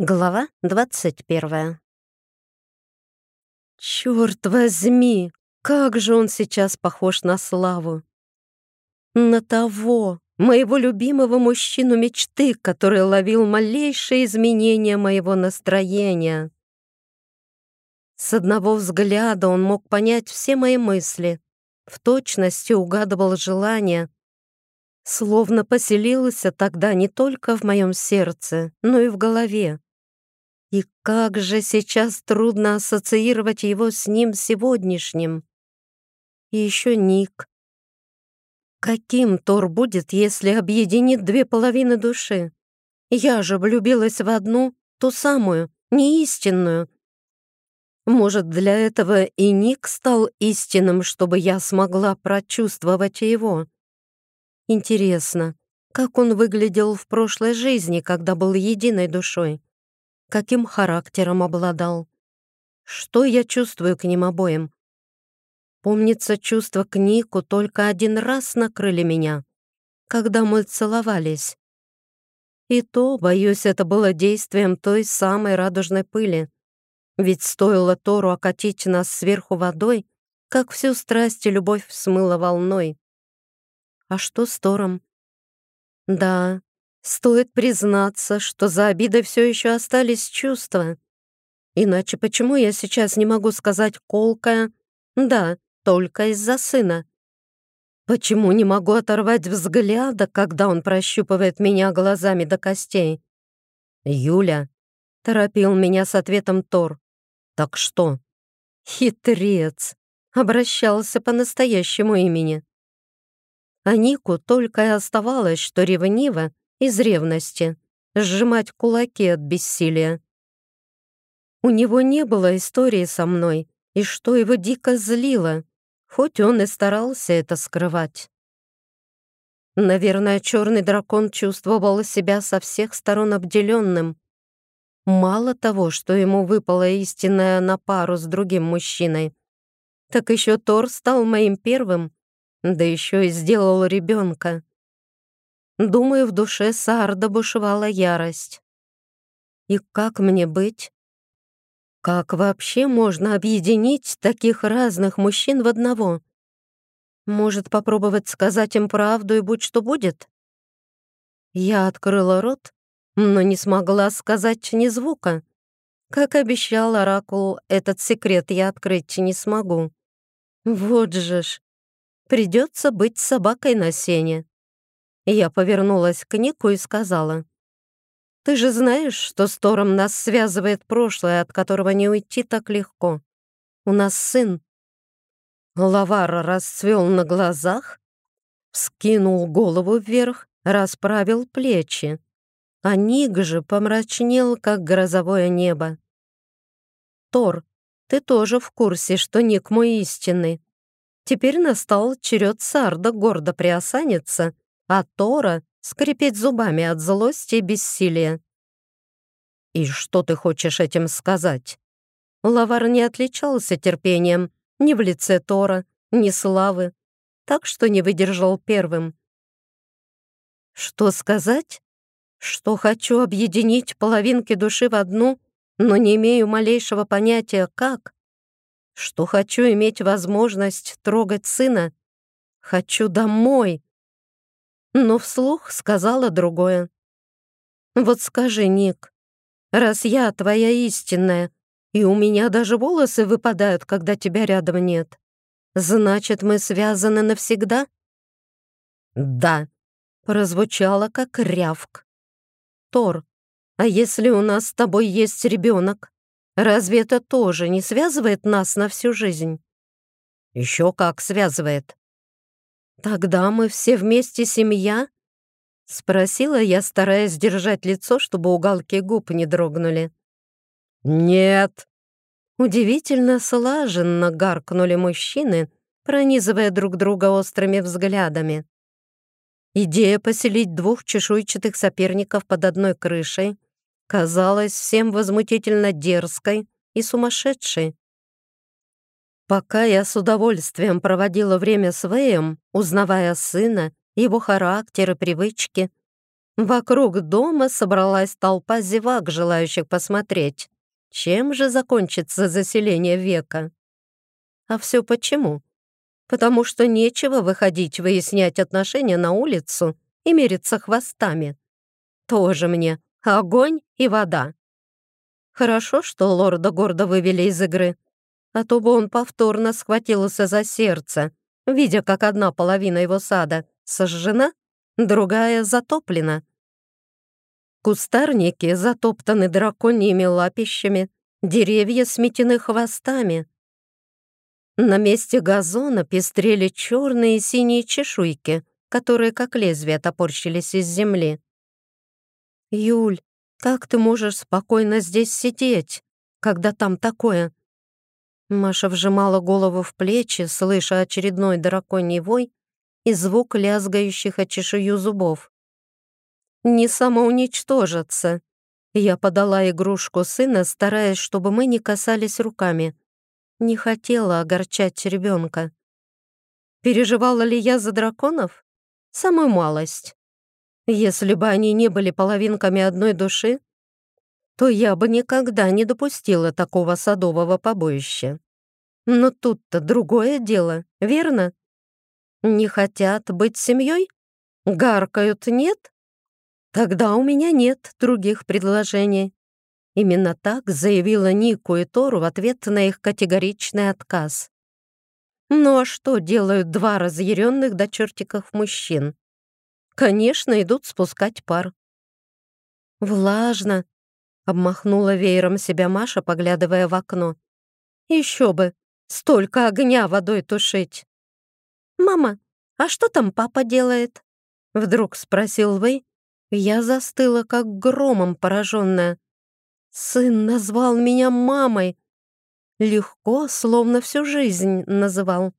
Глава двадцать первая. Черт возьми, как же он сейчас похож на Славу! На того, моего любимого мужчину мечты, который ловил малейшие изменения моего настроения. С одного взгляда он мог понять все мои мысли, в точности угадывал желания, словно поселился тогда не только в моем сердце, но и в голове. И как же сейчас трудно ассоциировать его с ним сегодняшним. И еще Ник. Каким Тор будет, если объединит две половины души? Я же влюбилась в одну, ту самую, неистинную. Может, для этого и Ник стал истинным, чтобы я смогла прочувствовать его? Интересно, как он выглядел в прошлой жизни, когда был единой душой? Каким характером обладал. Что я чувствую к ним обоим? Помнится, чувства к Нику только один раз накрыли меня, когда мы целовались. И то, боюсь, это было действием той самой радужной пыли. Ведь стоило Тору окатить нас сверху водой, как всю страсть и любовь смыло волной. А что с Тором? Да, Стоит признаться, что за обидой все еще остались чувства. Иначе почему я сейчас не могу сказать колкое «да», только из-за сына? Почему не могу оторвать взгляда, когда он прощупывает меня глазами до костей? «Юля», — торопил меня с ответом Тор. «Так что?» «Хитрец», — обращался по настоящему имени. А Нику только и оставалось, что ревниво из ревности, сжимать кулаки от бессилия. У него не было истории со мной, и что его дико злило, хоть он и старался это скрывать. Наверное, черный дракон чувствовал себя со всех сторон обделенным. Мало того, что ему выпала истинная на пару с другим мужчиной, так еще Тор стал моим первым, да еще и сделал ребенка. Думаю, в душе Сарда бушевала ярость. И как мне быть? Как вообще можно объединить таких разных мужчин в одного? Может, попробовать сказать им правду и будь что будет? Я открыла рот, но не смогла сказать ни звука. Как обещал Оракул, этот секрет я открыть не смогу. Вот же ж, придется быть собакой на сене. Я повернулась к Нику и сказала, «Ты же знаешь, что с Тором нас связывает прошлое, от которого не уйти так легко. У нас сын». Лавар расцвел на глазах, вскинул голову вверх, расправил плечи, а Ник же помрачнел, как грозовое небо. «Тор, ты тоже в курсе, что Ник мой истинный. Теперь настал черед Сарда гордо приосаниться а Тора скрипеть зубами от злости и бессилия. «И что ты хочешь этим сказать?» Лавар не отличался терпением ни в лице Тора, ни славы, так что не выдержал первым. «Что сказать? Что хочу объединить половинки души в одну, но не имею малейшего понятия, как? Что хочу иметь возможность трогать сына? Хочу домой!» Но вслух сказала другое. «Вот скажи, Ник, раз я твоя истинная, и у меня даже волосы выпадают, когда тебя рядом нет, значит, мы связаны навсегда?» «Да», — прозвучало как рявк. «Тор, а если у нас с тобой есть ребенок, разве это тоже не связывает нас на всю жизнь?» «Еще как связывает», «Тогда мы все вместе семья?» — спросила я, стараясь держать лицо, чтобы уголки губ не дрогнули. «Нет!» Удивительно слаженно гаркнули мужчины, пронизывая друг друга острыми взглядами. Идея поселить двух чешуйчатых соперников под одной крышей казалась всем возмутительно дерзкой и сумасшедшей. Пока я с удовольствием проводила время с Вэем, узнавая сына, его характер и привычки, Вокруг дома собралась толпа зевак, желающих посмотреть, чем же закончится заселение века. А все почему? Потому что нечего выходить выяснять отношения на улицу и мериться хвостами. Тоже мне огонь и вода. Хорошо, что лорда гордо вывели из игры, а то бы он повторно схватился за сердце, видя, как одна половина его сада сожжена, другая затоплена. Кустарники затоптаны драконьими лапищами, деревья сметены хвостами. На месте газона пестрели черные и синие чешуйки, которые как лезвия топорщились из земли. «Юль, как ты можешь спокойно здесь сидеть, когда там такое?» Маша вжимала голову в плечи, слыша очередной драконий вой и звук лязгающих о чешую зубов. «Не самоуничтожиться!» Я подала игрушку сына, стараясь, чтобы мы не касались руками. Не хотела огорчать ребенка. Переживала ли я за драконов? Самую малость. Если бы они не были половинками одной души, то я бы никогда не допустила такого садового побоища. Но тут-то другое дело, верно? Не хотят быть семьей? Гаркают нет? Тогда у меня нет других предложений. Именно так заявила Нику и Тору в ответ на их категоричный отказ. Ну а что делают два разъяренных до чертиков мужчин? Конечно, идут спускать пар. «Влажно», — обмахнула веером себя Маша, поглядывая в окно. «Еще бы! Столько огня водой тушить!» «Мама, а что там папа делает?» Вдруг спросил Вэй. Я застыла, как громом пораженная. Сын назвал меня мамой. Легко, словно всю жизнь называл.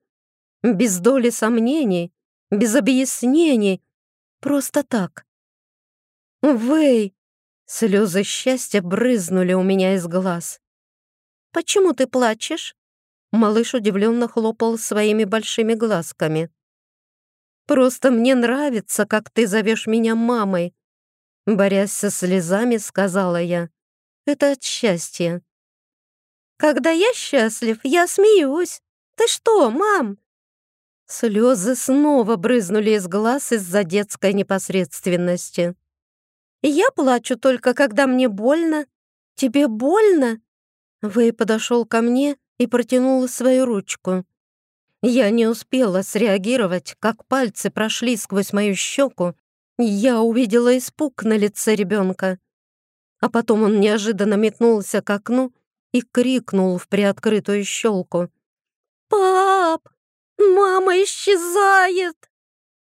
Без доли сомнений, без объяснений. Просто так. «Вэй!» Слезы счастья брызнули у меня из глаз. «Почему ты плачешь?» Малыш удивленно хлопал своими большими глазками. «Просто мне нравится, как ты зовешь меня мамой», борясь со слезами, сказала я. «Это от счастья». «Когда я счастлив, я смеюсь. Ты что, мам?» Слезы снова брызнули из глаз из-за детской непосредственности. «Я плачу только, когда мне больно. Тебе больно?» Вэй подошел ко мне и протянул свою ручку. Я не успела среагировать, как пальцы прошли сквозь мою щеку, я увидела испуг на лице ребенка. А потом он неожиданно метнулся к окну и крикнул в приоткрытую щелку. «Пап, мама исчезает!»